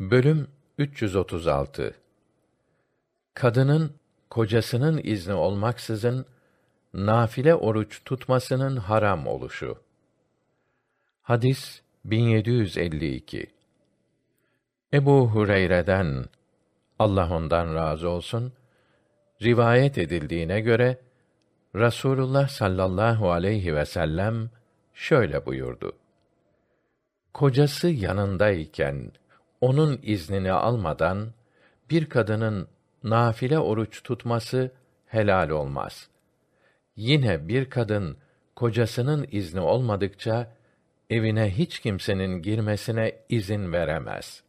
Bölüm 336 Kadının kocasının izni olmaksızın nafile oruç tutmasının haram oluşu. Hadis 1752. Ebu Hureyre'den Allah ondan razı olsun rivayet edildiğine göre Rasulullah sallallahu aleyhi ve sellem şöyle buyurdu. Kocası yanındayken onun iznini almadan bir kadının nafile oruç tutması helal olmaz. Yine bir kadın kocasının izni olmadıkça evine hiç kimsenin girmesine izin veremez.